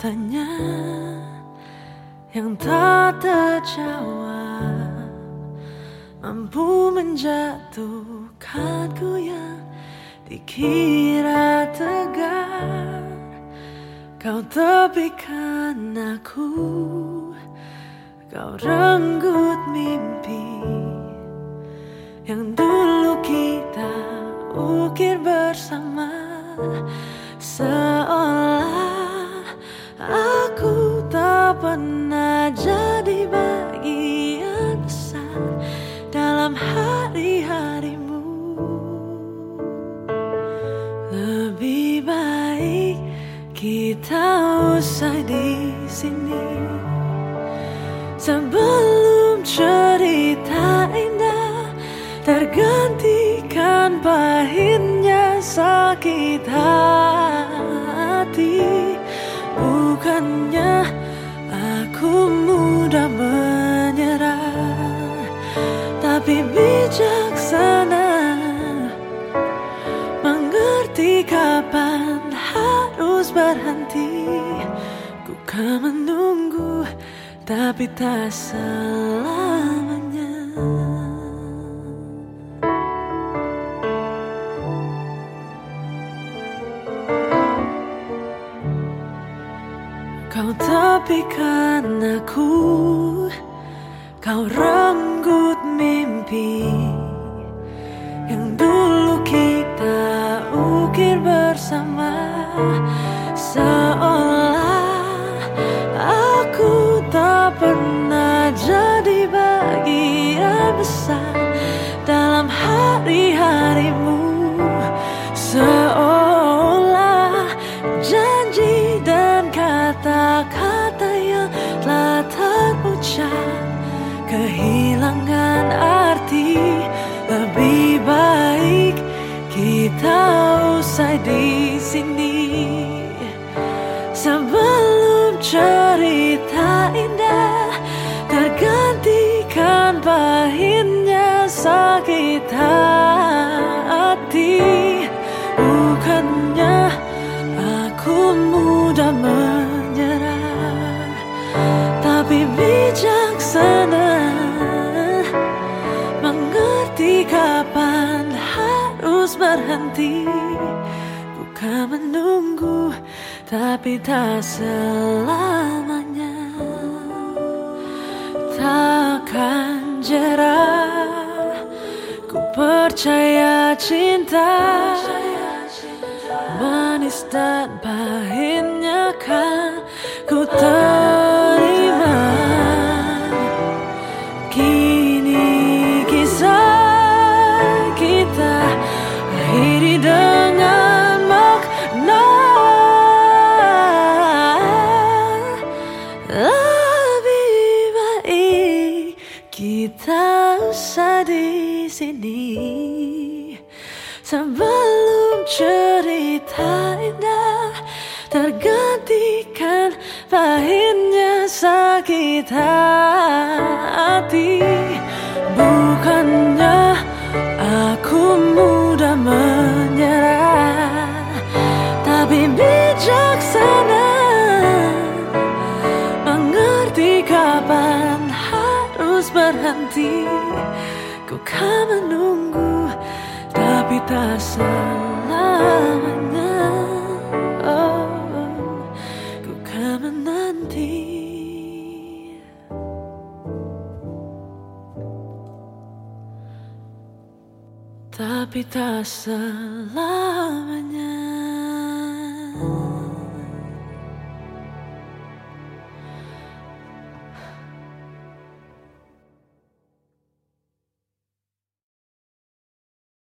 tanya yang tak terjawab mampu menjatuhkanku yang dikira tegar. Kau tepikan aku kau renggut mimpi yang dulu kita ukir bersama seolah aku tak pernah jadi bagian besar dalam hari-harimu. Lebih baik kita usai di sini. Sebelum cerita indah tergantikan pahitnya sakit hati. Bukannya aku mudah menyerah tapi bijaksana mengerti kapan harus berhenti. Ku kan menunggu tapi tak selamanya Kau tepikan aku. Kau renggut terucap kehilangan arti. Lebih baik kita usai di sini. Sebelum cerita indah tergantikan pahitnya sakit hati. Bukannya aku mudah menyerah harus berhenti. Bukan menunggu tapi tak selamanya. Takkan jerah ku percaya cinta. Manis dan pahitnya kan ku terima. Kini sini. Sebelum cerita indah tergantikan pahitnya sakit hati. Bukannya aku mudah menyerah tapi bijaksana mengerti kapan harus berhenti ku kan menunggu tapi tak selamanya. Oh, ku kan menanti. Tapi tak selamanya